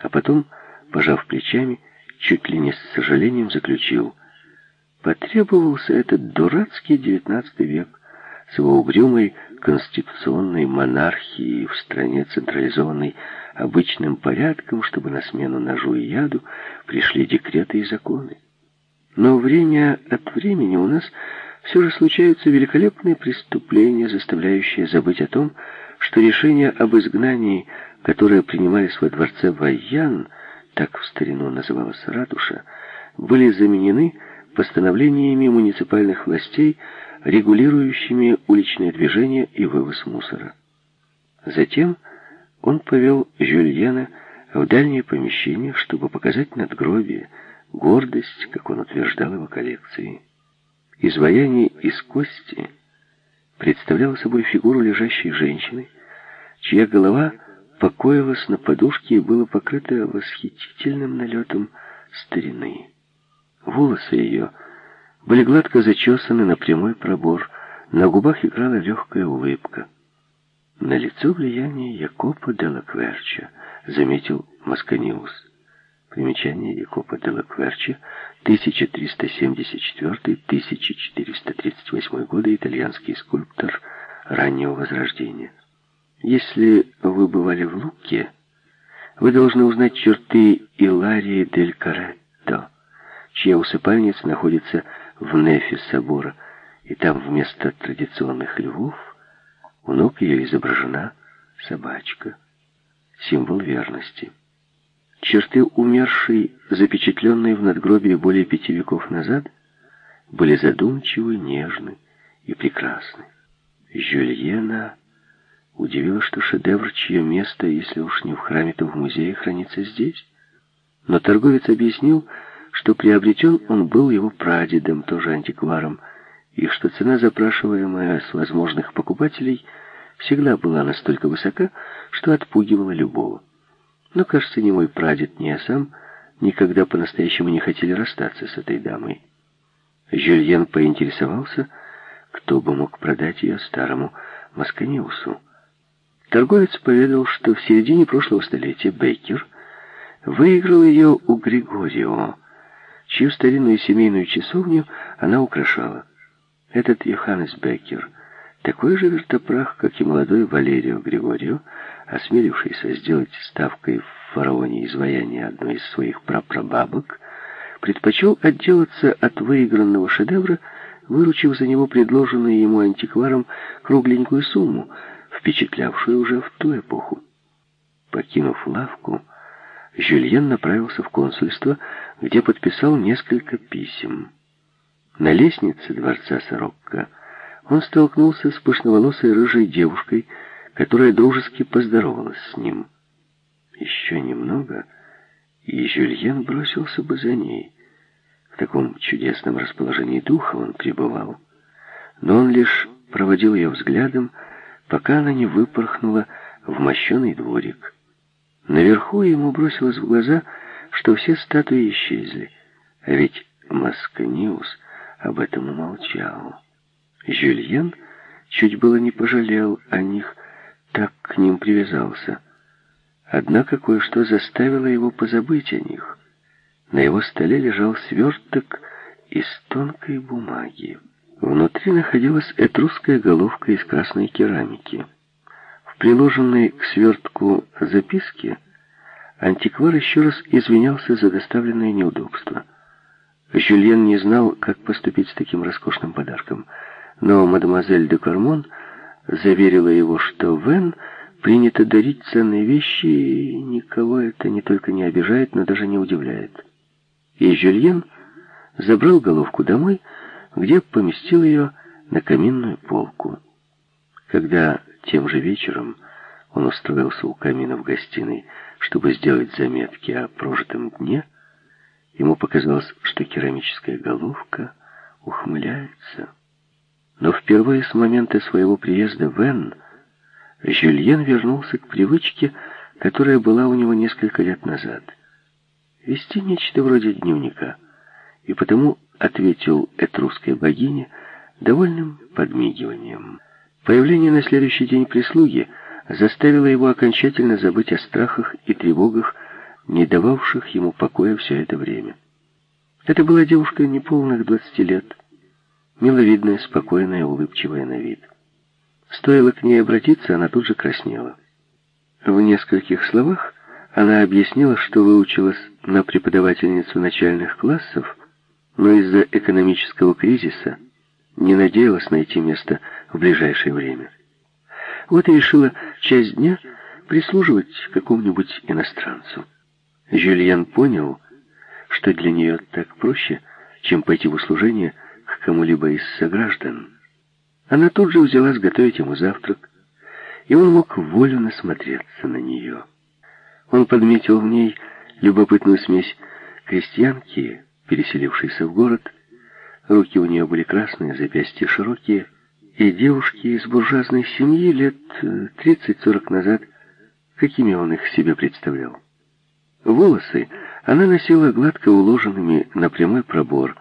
А потом, пожав плечами, чуть ли не с сожалением заключил. Потребовался этот дурацкий девятнадцатый век с его угрюмой конституционной монархией в стране, централизованной обычным порядком, чтобы на смену ножу и яду пришли декреты и законы. Но время от времени у нас все же случаются великолепные преступления, заставляющие забыть о том, что решение об изгнании, которое принимались во дворце Вайян, так в старину называлась ратуша, были заменены постановлениями муниципальных властей, регулирующими уличное движение и вывоз мусора. Затем он повел Жюльена в дальнее помещение, чтобы показать надгробие, гордость, как он утверждал его коллекции. Изваяние из кости представляло собой фигуру лежащей женщины, чья голова покоилась на подушке и была покрыта восхитительным налетом старины. Волосы ее были гладко зачесаны на прямой пробор, на губах играла легкая улыбка. Налицо влияние Якопо делла Кверча, заметил Масканиус. Примечание Якопо делла Кверча, 1374-1438 годы, итальянский скульптор раннего Возрождения. Если вы бывали в Луке, вы должны узнать черты Иларии дель Каретто, чья усыпальница находится в нефе собора, и там вместо традиционных львов у ног ее изображена собачка, символ верности. Черты умершей, запечатленной в надгробии более пяти веков назад, были задумчивы, нежны и прекрасны. Жюльена удивило, что шедевр, чье место, если уж не в храме, то в музее, хранится здесь. Но торговец объяснил, что приобретен он был его прадедом, тоже антикваром, и что цена, запрашиваемая с возможных покупателей, всегда была настолько высока, что отпугивала любого. Но, кажется, ни мой прадед, ни я сам никогда по-настоящему не хотели расстаться с этой дамой. Жюльен поинтересовался, кто бы мог продать ее старому Масканиусу. Торговец поведал, что в середине прошлого столетия Бейкер выиграл ее у Григорио, чью старинную семейную часовню она украшала. Этот Йоханнес Беккер, такой же вертопрах, как и молодой Валерио Григорио, осмелившийся сделать ставкой в фараоне изваяние одной из своих прапрабабок, предпочел отделаться от выигранного шедевра, выручив за него предложенную ему антикваром кругленькую сумму, впечатлявшую уже в ту эпоху. Покинув лавку, Жюльен направился в консульство, где подписал несколько писем. На лестнице дворца Сорокко он столкнулся с пышноволосой рыжей девушкой, которая дружески поздоровалась с ним. Еще немного, и Жюльен бросился бы за ней. В таком чудесном расположении духа он пребывал. Но он лишь проводил ее взглядом, пока она не выпорхнула в мощеный дворик. Наверху ему бросилось в глаза, что все статуи исчезли, а ведь Масканиус об этом умолчал. Жюльен чуть было не пожалел о них, так к ним привязался. Однако кое-что заставило его позабыть о них. На его столе лежал сверток из тонкой бумаги. Внутри находилась этрусская головка из красной керамики. В приложенной к свертку записке антиквар еще раз извинялся за доставленное неудобство — Жюльен не знал, как поступить с таким роскошным подарком, но мадемуазель де Кармон заверила его, что Вен принято дарить ценные вещи, и никого это не только не обижает, но даже не удивляет. И Жюльен забрал головку домой, где поместил ее на каминную полку. Когда тем же вечером он устроился у камина в гостиной, чтобы сделать заметки о прожитом дне, Ему показалось, что керамическая головка ухмыляется. Но впервые с момента своего приезда в Энн Жюльен вернулся к привычке, которая была у него несколько лет назад. Вести нечто вроде дневника. И потому ответил этрусской богине довольным подмигиванием. Появление на следующий день прислуги заставило его окончательно забыть о страхах и тревогах, не дававших ему покоя все это время. Это была девушка неполных двадцати лет, миловидная, спокойная, улыбчивая на вид. Стоило к ней обратиться, она тут же краснела. В нескольких словах она объяснила, что выучилась на преподавательницу начальных классов, но из-за экономического кризиса не надеялась найти место в ближайшее время. Вот и решила часть дня прислуживать какому-нибудь иностранцу. Жюльен понял, что для нее так проще, чем пойти в услужение кому-либо из сограждан. Она тут же взялась готовить ему завтрак, и он мог волю насмотреться на нее. Он подметил в ней любопытную смесь крестьянки, переселившейся в город. Руки у нее были красные, запястья широкие, и девушки из буржуазной семьи лет 30-40 назад, какими он их себе представлял. Волосы она носила гладко уложенными на прямой пробор,